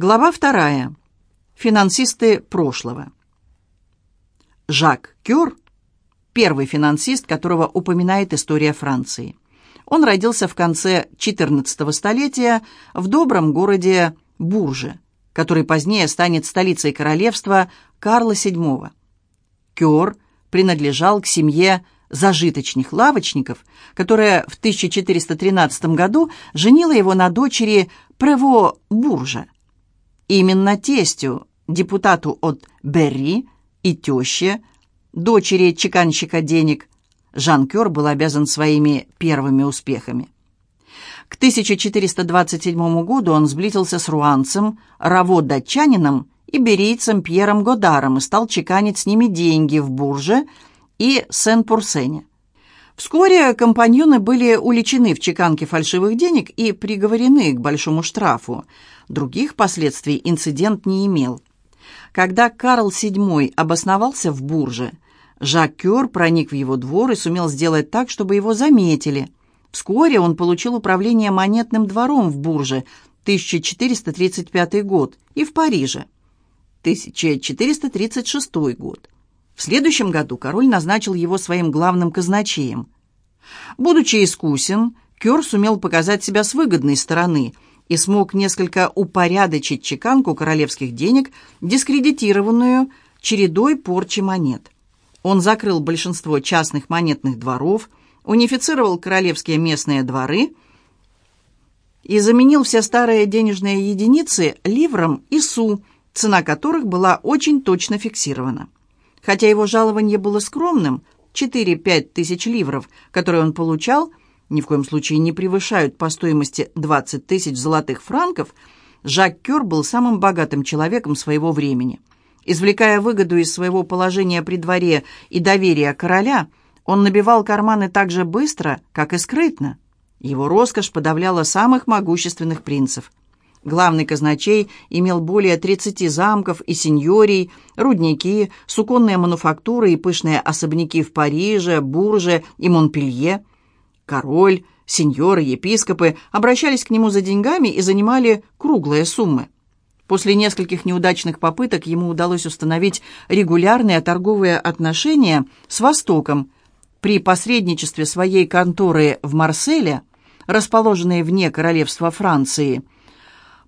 Глава вторая. Финансисты прошлого. Жак Кюр – первый финансист, которого упоминает история Франции. Он родился в конце XIV столетия в добром городе Бурже, который позднее станет столицей королевства Карла VII. Кюр принадлежал к семье зажиточных лавочников, которая в 1413 году женила его на дочери Прево Буржа – Именно тестю, депутату от Берри и теще, дочери чеканщика денег, Жан Кёр был обязан своими первыми успехами. К 1427 году он сблизился с руанцем, раво-датчанином и берийцем Пьером Годаром и стал чеканить с ними деньги в Бурже и Сен-Пурсене. Вскоре компаньоны были уличены в чеканке фальшивых денег и приговорены к большому штрафу. Других последствий инцидент не имел. Когда Карл VII обосновался в Бурже, Жак Кёр проник в его двор и сумел сделать так, чтобы его заметили. Вскоре он получил управление монетным двором в Бурже, 1435 год, и в Париже, 1436 год. В следующем году король назначил его своим главным казначеем. Будучи искусен, Кёр сумел показать себя с выгодной стороны и смог несколько упорядочить чеканку королевских денег, дискредитированную чередой порчи монет. Он закрыл большинство частных монетных дворов, унифицировал королевские местные дворы и заменил все старые денежные единицы ливром и су, цена которых была очень точно фиксирована. Хотя его жалование было скромным, 4-5 тысяч ливров, которые он получал, ни в коем случае не превышают по стоимости 20 тысяч золотых франков, Жак Кёр был самым богатым человеком своего времени. Извлекая выгоду из своего положения при дворе и доверия короля, он набивал карманы так же быстро, как и скрытно. Его роскошь подавляла самых могущественных принцев. Главный казначей имел более 30 замков и сеньорий, рудники, суконные мануфактуры и пышные особняки в Париже, Бурже и Монпелье. Король, сеньоры, епископы обращались к нему за деньгами и занимали круглые суммы. После нескольких неудачных попыток ему удалось установить регулярные торговые отношения с Востоком. При посредничестве своей конторы в Марселе, расположенной вне королевства Франции –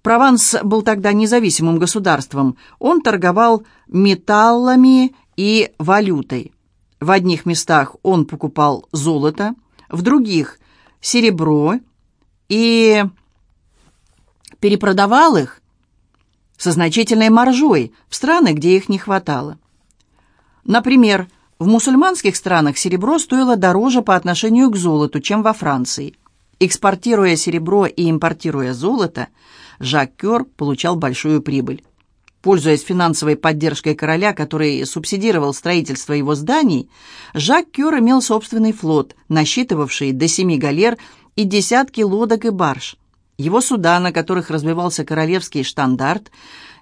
Прованс был тогда независимым государством. Он торговал металлами и валютой. В одних местах он покупал золото, в других – серебро и перепродавал их со значительной маржой в страны, где их не хватало. Например, в мусульманских странах серебро стоило дороже по отношению к золоту, чем во Франции. Экспортируя серебро и импортируя золото, Жак Кёр получал большую прибыль. Пользуясь финансовой поддержкой короля, который субсидировал строительство его зданий, Жак Кёр имел собственный флот, насчитывавший до семи галер и десятки лодок и барж. Его суда, на которых развивался королевский штандарт,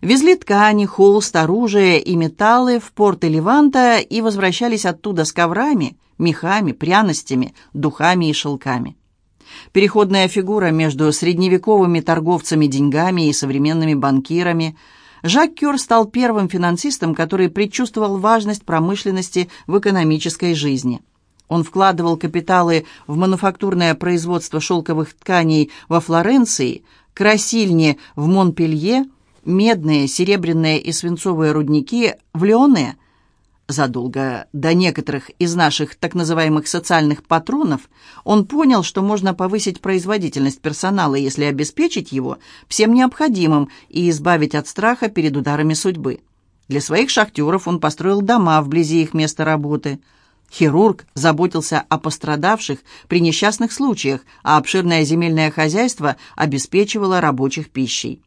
везли ткани, холст, оружие и металлы в порты Леванта и возвращались оттуда с коврами, мехами, пряностями, духами и шелками. Переходная фигура между средневековыми торговцами деньгами и современными банкирами, Жак Кюр стал первым финансистом, который предчувствовал важность промышленности в экономической жизни. Он вкладывал капиталы в мануфактурное производство шелковых тканей во Флоренции, красильни в Монпелье, медные, серебряные и свинцовые рудники в Леоне – Задолго до некоторых из наших так называемых социальных патронов он понял, что можно повысить производительность персонала, если обеспечить его всем необходимым и избавить от страха перед ударами судьбы. Для своих шахтеров он построил дома вблизи их места работы. Хирург заботился о пострадавших при несчастных случаях, а обширное земельное хозяйство обеспечивало рабочих пищей.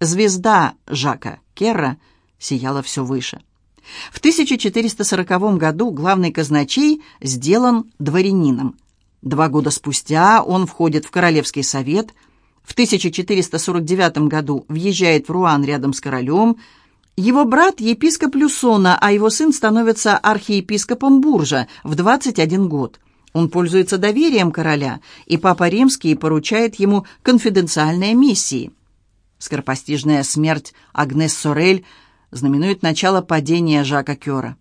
Звезда Жака Керра сияла все выше. В 1440 году главный казначей сделан дворянином. Два года спустя он входит в Королевский совет. В 1449 году въезжает в Руан рядом с королем. Его брат – епископ Люсона, а его сын становится архиепископом Буржа в 21 год. Он пользуется доверием короля, и Папа Римский поручает ему конфиденциальные миссии – Скоропостижная смерть Агнес Сорель знаменует начало падения Жака Кёра.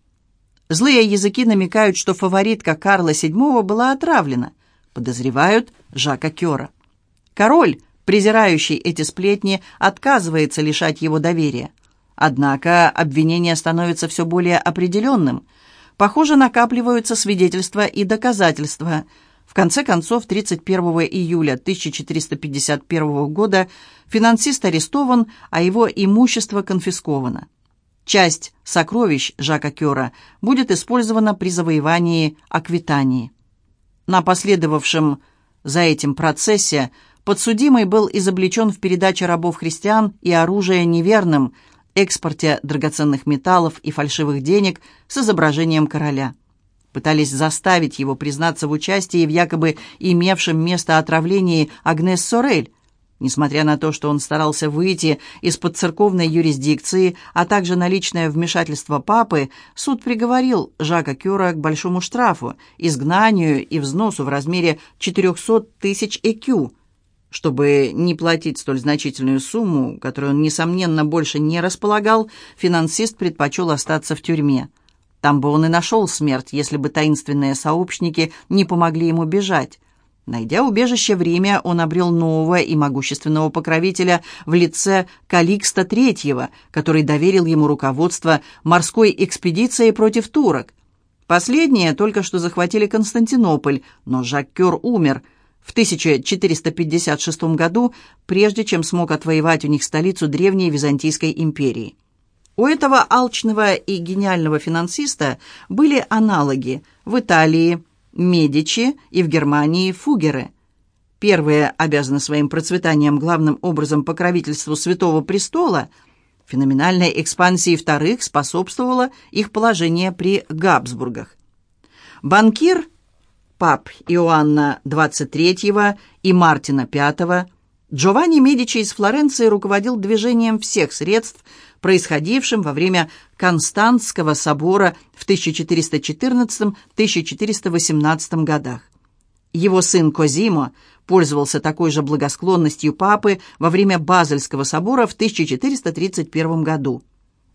Злые языки намекают, что фаворитка Карла VII была отравлена. Подозревают Жака Кёра. Король, презирающий эти сплетни, отказывается лишать его доверия. Однако обвинение становится все более определенным. Похоже, накапливаются свидетельства и доказательства – в конце концов, 31 июля 1451 года финансист арестован, а его имущество конфисковано. Часть сокровищ Жака Кёра будет использована при завоевании Аквитании. На последовавшем за этим процессе подсудимый был изобличен в передаче рабов-христиан и оружия неверным, экспорте драгоценных металлов и фальшивых денег с изображением короля пытались заставить его признаться в участии в якобы имевшем место отравлении Агнес Сорель. Несмотря на то, что он старался выйти из-под церковной юрисдикции, а также на личное вмешательство папы, суд приговорил Жака Кюра к большому штрафу, изгнанию и взносу в размере 400 тысяч ЭКЮ. Чтобы не платить столь значительную сумму, которую он, несомненно, больше не располагал, финансист предпочел остаться в тюрьме. Там бы он и нашел смерть, если бы таинственные сообщники не помогли ему бежать. Найдя убежище в Риме, он обрел нового и могущественного покровителя в лице Каликста III, который доверил ему руководство морской экспедицией против турок. Последние только что захватили Константинополь, но Жак Кёр умер в 1456 году, прежде чем смог отвоевать у них столицу древней Византийской империи. У этого алчного и гениального финансиста были аналоги в Италии Медичи и в Германии Фугеры. Первые обязаны своим процветанием главным образом покровительству Святого Престола, феноменальной экспансии вторых способствовало их положение при Габсбургах. Банкир пап Иоанна XXIII и Мартина V Джованни Медичи из Флоренции руководил движением всех средств – происходившим во время Константского собора в 1414-1418 годах. Его сын Козимо пользовался такой же благосклонностью папы во время Базельского собора в 1431 году.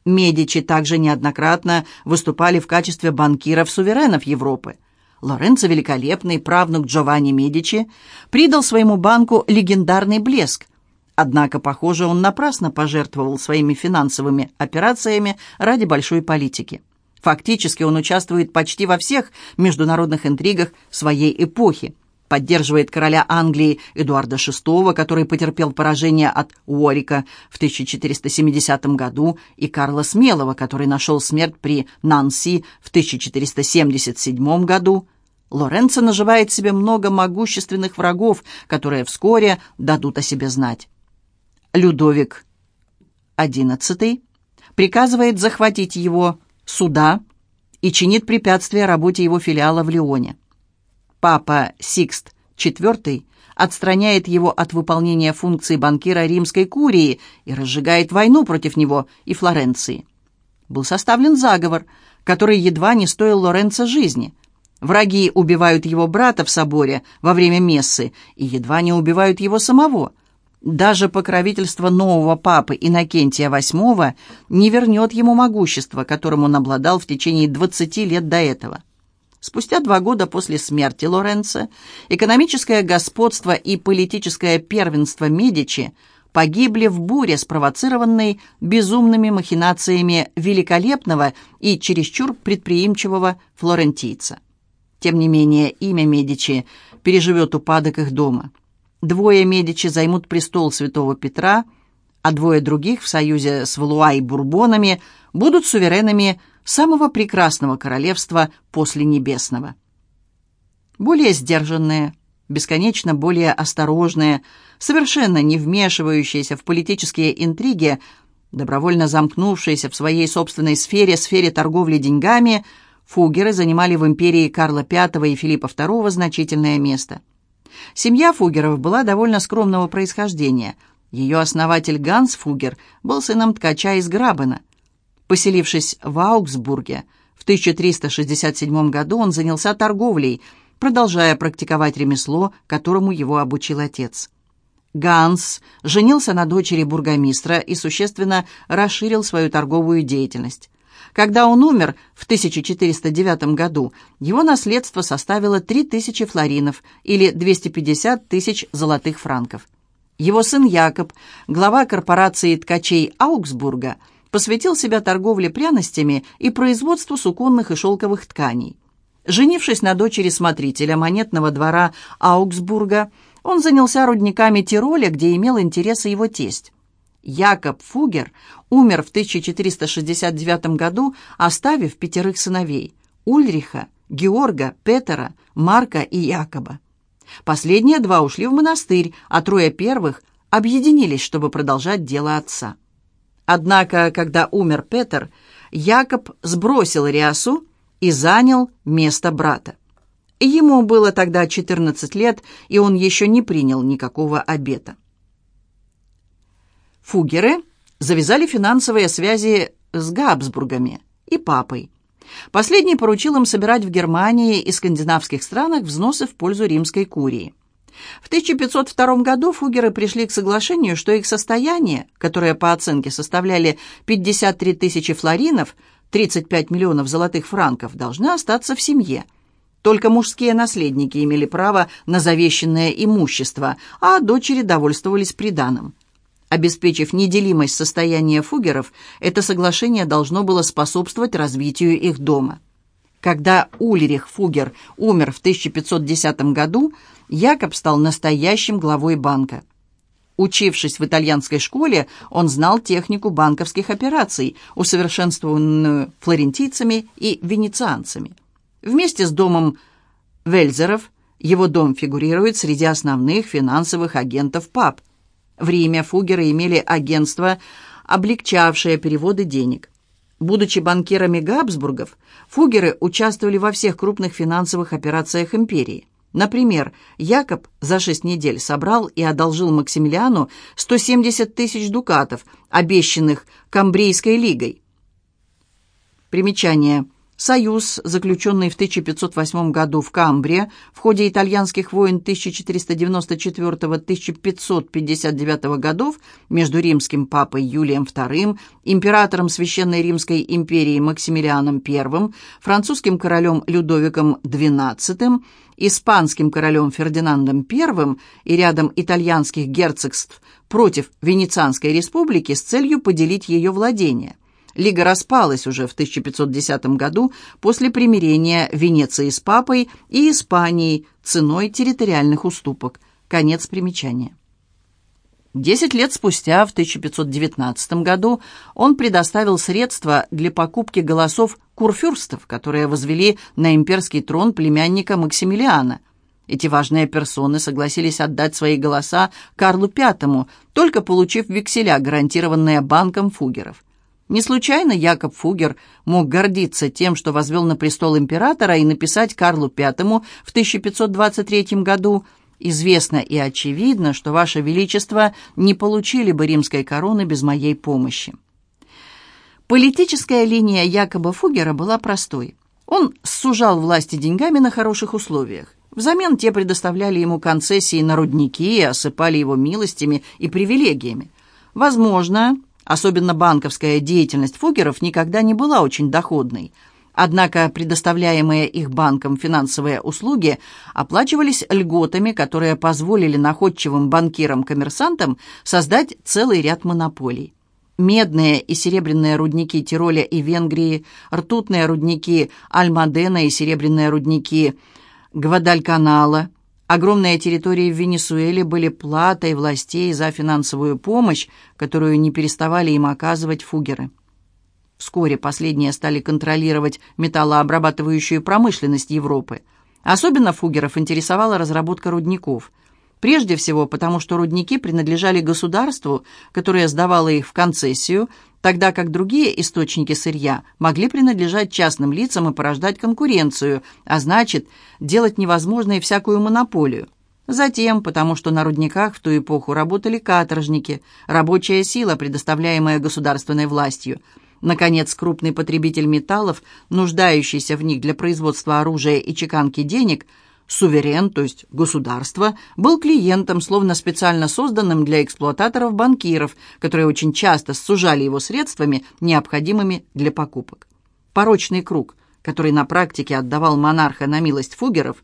Медичи также неоднократно выступали в качестве банкиров-суверенов Европы. Лоренцо Великолепный, правнук Джованни Медичи, придал своему банку легендарный блеск – Однако, похоже, он напрасно пожертвовал своими финансовыми операциями ради большой политики. Фактически он участвует почти во всех международных интригах своей эпохи. Поддерживает короля Англии Эдуарда VI, который потерпел поражение от Уорика в 1470 году, и Карла Смелого, который нашел смерть при Нанси в 1477 году. Лоренцо наживает себе много могущественных врагов, которые вскоре дадут о себе знать. Людовик XI приказывает захватить его суда и чинит препятствия работе его филиала в Лионе. Папа Сикст IV отстраняет его от выполнения функций банкира римской курии и разжигает войну против него и Флоренции. Был составлен заговор, который едва не стоил Лоренцо жизни. Враги убивают его брата в соборе во время мессы и едва не убивают его самого – даже покровительство нового папы Иннокентия VIII не вернет ему могущество, которым он обладал в течение 20 лет до этого. Спустя два года после смерти Лоренцо экономическое господство и политическое первенство Медичи погибли в буре, спровоцированной безумными махинациями великолепного и чересчур предприимчивого флорентийца. Тем не менее, имя Медичи переживет упадок их дома – Двое Медичи займут престол святого Петра, а двое других в союзе с Валуа и Бурбонами будут суверенами самого прекрасного королевства после Небесного. Более сдержанные, бесконечно более осторожные, совершенно не вмешивающиеся в политические интриги, добровольно замкнувшиеся в своей собственной сфере, сфере торговли деньгами, фугеры занимали в империи Карла V и Филиппа II значительное место – Семья Фугеров была довольно скромного происхождения. Ее основатель Ганс Фугер был сыном ткача из Грабена. Поселившись в Аугсбурге, в 1367 году он занялся торговлей, продолжая практиковать ремесло, которому его обучил отец. Ганс женился на дочери бургомистра и существенно расширил свою торговую деятельность. Когда он умер в 1409 году, его наследство составило 3000 флоринов или 250 тысяч золотых франков. Его сын Якоб, глава корпорации ткачей Аугсбурга, посвятил себя торговле пряностями и производству суконных и шелковых тканей. Женившись на дочери смотрителя монетного двора Аугсбурга, он занялся рудниками Тироля, где имел интересы его тесть. Якоб Фугер умер в 1469 году, оставив пятерых сыновей – Ульриха, Георга, Петера, Марка и Якоба. Последние два ушли в монастырь, а трое первых объединились, чтобы продолжать дело отца. Однако, когда умер Петр, Якоб сбросил рясу и занял место брата. Ему было тогда 14 лет, и он еще не принял никакого обета. Фугеры завязали финансовые связи с Габсбургами и папой. Последний поручил им собирать в Германии и скандинавских странах взносы в пользу римской курии. В 1502 году фугеры пришли к соглашению, что их состояние, которое по оценке составляли 53 тысячи флоринов, 35 миллионов золотых франков, должны остаться в семье. Только мужские наследники имели право на завещанное имущество, а дочери довольствовались приданым. Обеспечив неделимость состояния фугеров, это соглашение должно было способствовать развитию их дома. Когда Ульрих Фугер умер в 1510 году, Якоб стал настоящим главой банка. Учившись в итальянской школе, он знал технику банковских операций, усовершенствованную флорентийцами и венецианцами. Вместе с домом Вельзеров его дом фигурирует среди основных финансовых агентов ПАП – в Риме фугеры имели агентство, облегчавшее переводы денег. Будучи банкирами Габсбургов, фугеры участвовали во всех крупных финансовых операциях империи. Например, Якоб за шесть недель собрал и одолжил Максимилиану 170 тысяч дукатов, обещанных Камбрийской лигой. Примечание. Союз, заключенный в 1508 году в Камбрии в ходе итальянских войн 1494-1559 годов между римским папой Юлием II, императором Священной Римской империи Максимилианом I, французским королем Людовиком XII, испанским королем Фердинандом I и рядом итальянских герцогств против Венецианской республики с целью поделить ее владения – Лига распалась уже в 1510 году после примирения Венеции с Папой и Испанией ценой территориальных уступок. Конец примечания. Десять лет спустя, в 1519 году, он предоставил средства для покупки голосов курфюрстов, которые возвели на имперский трон племянника Максимилиана. Эти важные персоны согласились отдать свои голоса Карлу V, только получив векселя, гарантированные банком фугеров. Не случайно Якоб Фугер мог гордиться тем, что возвел на престол императора и написать Карлу V в 1523 году «Известно и очевидно, что Ваше Величество не получили бы римской короны без моей помощи». Политическая линия Якоба Фугера была простой. Он сужал власти деньгами на хороших условиях. Взамен те предоставляли ему концессии на рудники и осыпали его милостями и привилегиями. Возможно, Особенно банковская деятельность фугеров никогда не была очень доходной. Однако предоставляемые их банкам финансовые услуги оплачивались льготами, которые позволили находчивым банкирам-коммерсантам создать целый ряд монополий. Медные и серебряные рудники Тироля и Венгрии, ртутные рудники Альмадена и серебряные рудники Гвадальканала – Огромные территории в Венесуэле были платой властей за финансовую помощь, которую не переставали им оказывать фугеры. Вскоре последние стали контролировать металлообрабатывающую промышленность Европы. Особенно фугеров интересовала разработка рудников – Прежде всего потому, что рудники принадлежали государству, которое сдавало их в концессию, тогда как другие источники сырья могли принадлежать частным лицам и порождать конкуренцию, а значит, делать невозможной всякую монополию. Затем, потому что на рудниках в ту эпоху работали каторжники, рабочая сила, предоставляемая государственной властью. Наконец, крупный потребитель металлов, нуждающийся в них для производства оружия и чеканки денег – суверен, то есть государство, был клиентом, словно специально созданным для эксплуататоров-банкиров, которые очень часто сужали его средствами, необходимыми для покупок. Порочный круг, который на практике отдавал монарха на милость фугеров.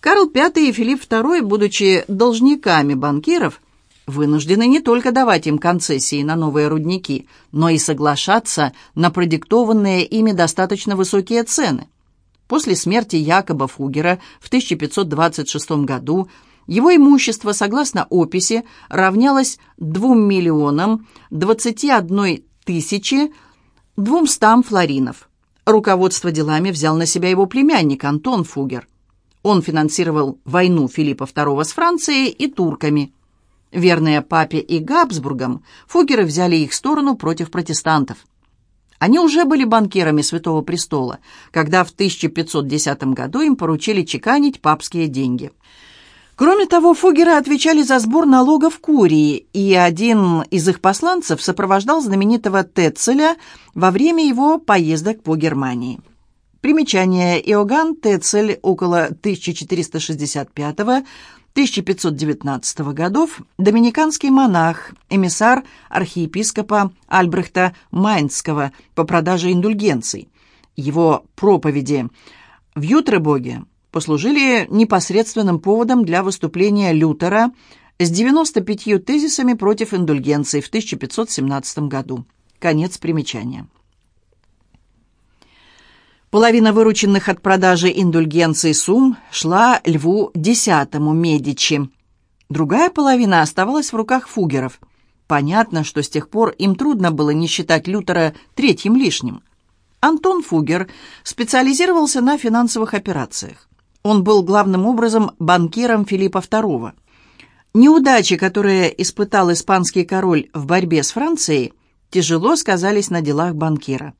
Карл V и Филипп II, будучи должниками банкиров, вынуждены не только давать им концессии на новые рудники, но и соглашаться на продиктованные ими достаточно высокие цены. После смерти Якоба Фугера в 1526 году его имущество, согласно описи, равнялось 2 миллионам 21 тысячи 200 флоринов. Руководство делами взял на себя его племянник Антон Фугер. Он финансировал войну Филиппа II с Францией и турками. Верные папе и Габсбургам, Фугеры взяли их сторону против протестантов. Они уже были банкирами Святого Престола, когда в 1510 году им поручили чеканить папские деньги. Кроме того, фугеры отвечали за сбор налогов Курии, и один из их посланцев сопровождал знаменитого Тецеля во время его поездок по Германии. Примечание Иоганн Тецель около 1465 1519 годов доминиканский монах, эмиссар архиепископа Альбрехта Майнского по продаже индульгенций. Его проповеди в Ютребоге послужили непосредственным поводом для выступления Лютера с 95 тезисами против индульгенций в 1517 году. Конец примечания. Половина вырученных от продажи индульгенций сумм шла Льву X Медичи. Другая половина оставалась в руках фугеров. Понятно, что с тех пор им трудно было не считать Лютера третьим лишним. Антон Фугер специализировался на финансовых операциях. Он был главным образом банкиром Филиппа II. Неудачи, которые испытал испанский король в борьбе с Францией, тяжело сказались на делах банкира.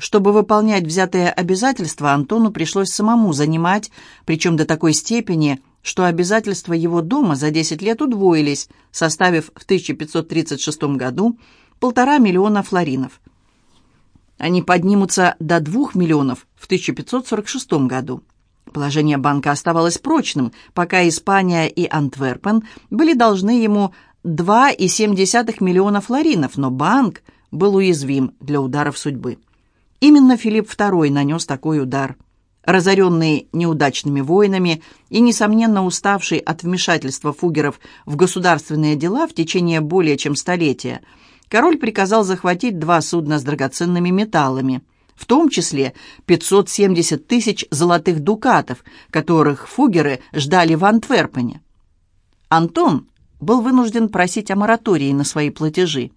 Чтобы выполнять взятые обязательства, Антону пришлось самому занимать, причем до такой степени, что обязательства его дома за 10 лет удвоились, составив в 1536 году полтора миллиона флоринов. Они поднимутся до 2 миллионов в 1546 году. Положение банка оставалось прочным, пока Испания и Антверпен были должны ему 2,7 миллиона флоринов, но банк был уязвим для ударов судьбы. Именно Филипп II нанес такой удар. Разоренный неудачными войнами и, несомненно, уставший от вмешательства фугеров в государственные дела в течение более чем столетия, король приказал захватить два судна с драгоценными металлами, в том числе 570 тысяч золотых дукатов, которых фугеры ждали в Антверпене. Антон был вынужден просить о моратории на свои платежи.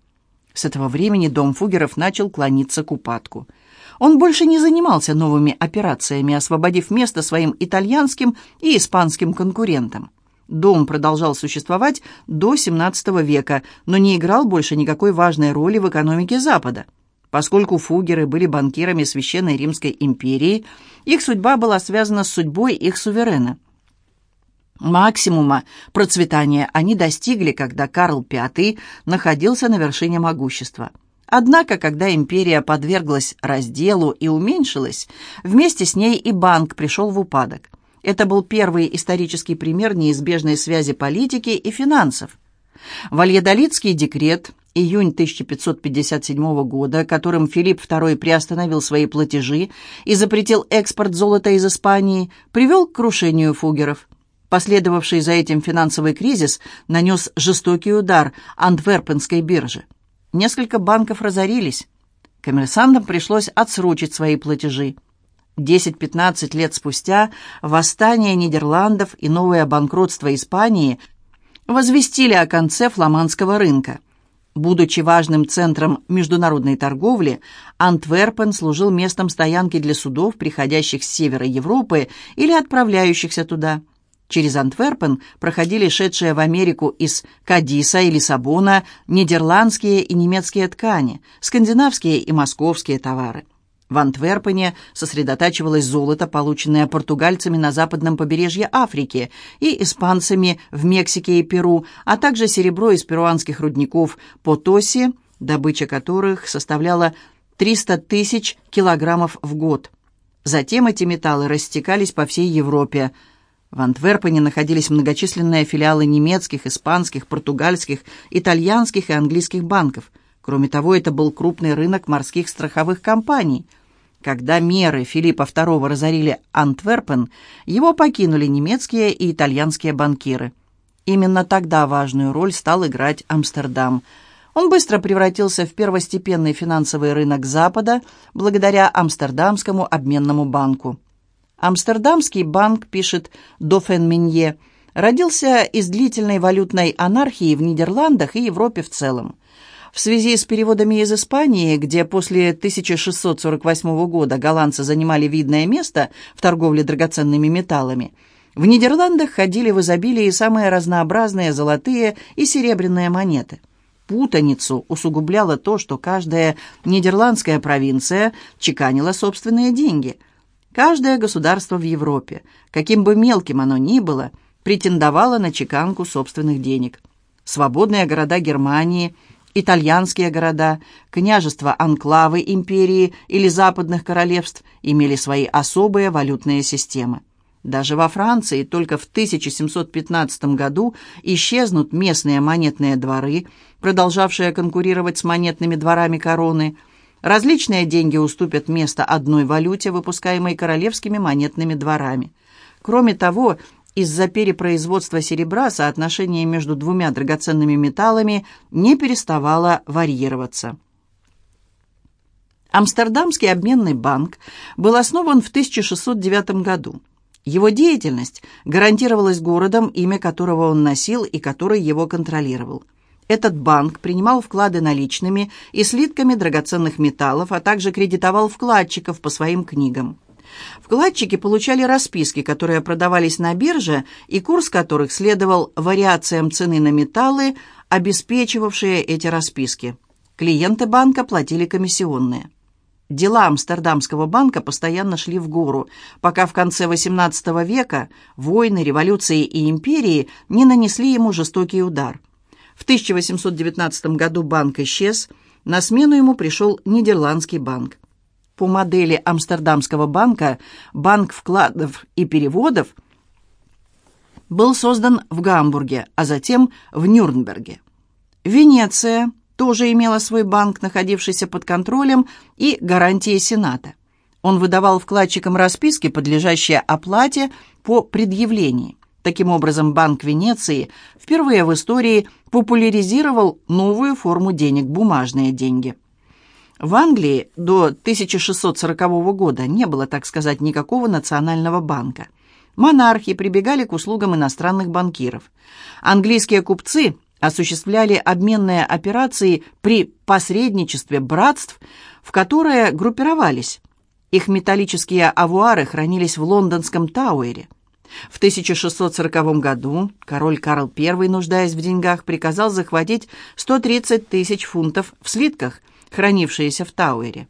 С этого времени дом фугеров начал клониться к упадку – он больше не занимался новыми операциями, освободив место своим итальянским и испанским конкурентам. Дом продолжал существовать до XVII века, но не играл больше никакой важной роли в экономике Запада. Поскольку фугеры были банкирами Священной Римской империи, их судьба была связана с судьбой их суверена. Максимума процветания они достигли, когда Карл V находился на вершине могущества – Однако, когда империя подверглась разделу и уменьшилась, вместе с ней и банк пришел в упадок. Это был первый исторический пример неизбежной связи политики и финансов. Вальядолидский декрет июнь 1557 года, которым Филипп II приостановил свои платежи и запретил экспорт золота из Испании, привел к крушению фугеров. Последовавший за этим финансовый кризис нанес жестокий удар Антверпенской бирже. Несколько банков разорились. Коммерсантам пришлось отсрочить свои платежи. 10-15 лет спустя восстание Нидерландов и новое банкротство Испании возвестили о конце фламандского рынка. Будучи важным центром международной торговли, Антверпен служил местом стоянки для судов, приходящих с севера Европы или отправляющихся туда – Через Антверпен проходили шедшие в Америку из Кадиса и Лиссабона нидерландские и немецкие ткани, скандинавские и московские товары. В Антверпене сосредотачивалось золото, полученное португальцами на западном побережье Африки и испанцами в Мексике и Перу, а также серебро из перуанских рудников Потоси, добыча которых составляла 300 тысяч килограммов в год. Затем эти металлы растекались по всей Европе – В Антверпене находились многочисленные филиалы немецких, испанских, португальских, итальянских и английских банков. Кроме того, это был крупный рынок морских страховых компаний. Когда меры Филиппа II разорили Антверпен, его покинули немецкие и итальянские банкиры. Именно тогда важную роль стал играть Амстердам. Он быстро превратился в первостепенный финансовый рынок Запада благодаря Амстердамскому обменному банку. Амстердамский банк, пишет Дофен Минье, родился из длительной валютной анархии в Нидерландах и Европе в целом. В связи с переводами из Испании, где после 1648 года голландцы занимали видное место в торговле драгоценными металлами, в Нидерландах ходили в изобилии самые разнообразные золотые и серебряные монеты. Путаницу усугубляло то, что каждая нидерландская провинция чеканила собственные деньги – Каждое государство в Европе, каким бы мелким оно ни было, претендовало на чеканку собственных денег. Свободные города Германии, итальянские города, княжества-анклавы империи или западных королевств имели свои особые валютные системы. Даже во Франции только в 1715 году исчезнут местные монетные дворы, продолжавшие конкурировать с монетными дворами короны – Различные деньги уступят место одной валюте, выпускаемой королевскими монетными дворами. Кроме того, из-за перепроизводства серебра соотношение между двумя драгоценными металлами не переставало варьироваться. Амстердамский обменный банк был основан в 1609 году. Его деятельность гарантировалась городом, имя которого он носил и который его контролировал. Этот банк принимал вклады наличными и слитками драгоценных металлов, а также кредитовал вкладчиков по своим книгам. Вкладчики получали расписки, которые продавались на бирже, и курс которых следовал вариациям цены на металлы, обеспечивавшие эти расписки. Клиенты банка платили комиссионные. Дела Амстердамского банка постоянно шли в гору, пока в конце XVIII века войны, революции и империи не нанесли ему жестокий удар – в 1819 году банк исчез, на смену ему пришел Нидерландский банк. По модели Амстердамского банка банк вкладов и переводов был создан в Гамбурге, а затем в Нюрнберге. Венеция тоже имела свой банк, находившийся под контролем и гарантией Сената. Он выдавал вкладчикам расписки, подлежащие оплате по предъявлении. Таким образом, Банк Венеции впервые в истории популяризировал новую форму денег – бумажные деньги. В Англии до 1640 года не было, так сказать, никакого национального банка. Монархи прибегали к услугам иностранных банкиров. Английские купцы осуществляли обменные операции при посредничестве братств, в которые группировались. Их металлические авуары хранились в лондонском Тауэре – в 1640 году король Карл I, нуждаясь в деньгах, приказал захватить 130 тысяч фунтов в слитках, хранившиеся в Тауэре.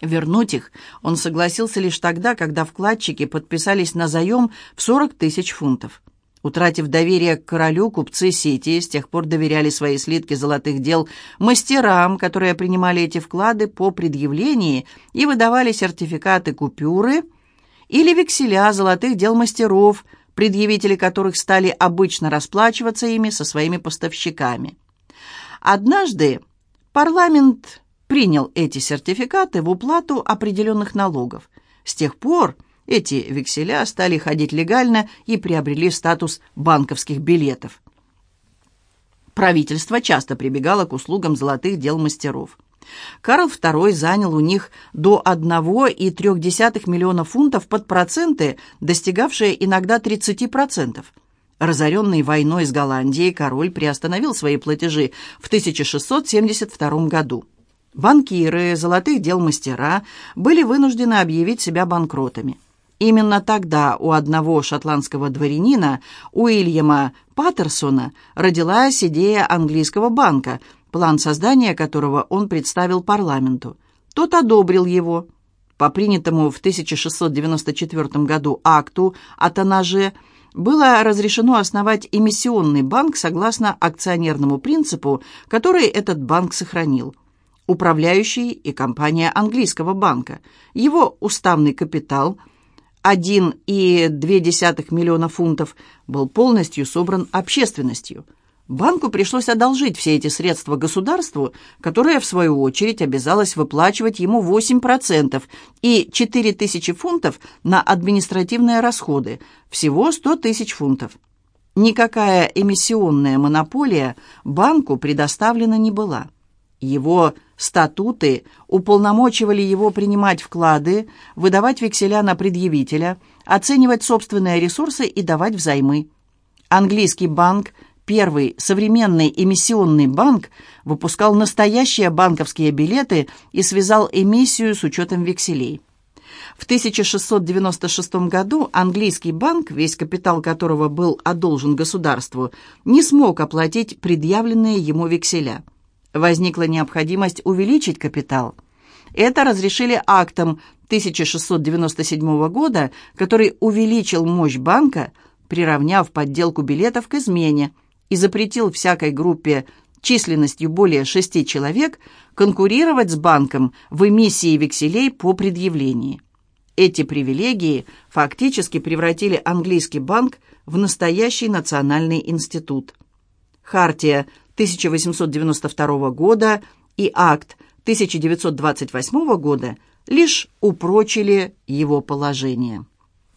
Вернуть их он согласился лишь тогда, когда вкладчики подписались на заем в 40 тысяч фунтов. Утратив доверие к королю, купцы сети с тех пор доверяли свои слитки золотых дел мастерам, которые принимали эти вклады по предъявлении и выдавали сертификаты купюры – или векселя золотых дел мастеров, предъявители которых стали обычно расплачиваться ими со своими поставщиками. Однажды парламент принял эти сертификаты в уплату определенных налогов. С тех пор эти векселя стали ходить легально и приобрели статус банковских билетов. Правительство часто прибегало к услугам золотых дел мастеров. Карл II занял у них до 1,3 миллиона фунтов под проценты, достигавшие иногда 30%. Разоренный войной с Голландией, король приостановил свои платежи в 1672 году. Банкиры, золотых дел мастера были вынуждены объявить себя банкротами. Именно тогда у одного шотландского дворянина, Уильяма Паттерсона, родилась идея английского банка – план создания которого он представил парламенту. Тот одобрил его. По принятому в 1694 году акту о тоннаже было разрешено основать эмиссионный банк согласно акционерному принципу, который этот банк сохранил. Управляющий и компания английского банка. Его уставный капитал 1,2 миллиона фунтов был полностью собран общественностью. Банку пришлось одолжить все эти средства государству, которое, в свою очередь, обязалось выплачивать ему 8% и 4 тысячи фунтов на административные расходы, всего 100 тысяч фунтов. Никакая эмиссионная монополия банку предоставлена не была. Его статуты уполномочивали его принимать вклады, выдавать векселя на предъявителя, оценивать собственные ресурсы и давать взаймы. Английский банк, первый современный эмиссионный банк, выпускал настоящие банковские билеты и связал эмиссию с учетом векселей. В 1696 году английский банк, весь капитал которого был одолжен государству, не смог оплатить предъявленные ему векселя – возникла необходимость увеличить капитал. Это разрешили актом 1697 года, который увеличил мощь банка, приравняв подделку билетов к измене и запретил всякой группе численностью более шести человек конкурировать с банком в эмиссии векселей по предъявлении. Эти привилегии фактически превратили английский банк в настоящий национальный институт. Хартия 1892 года и акт 1928 года лишь упрочили его положение.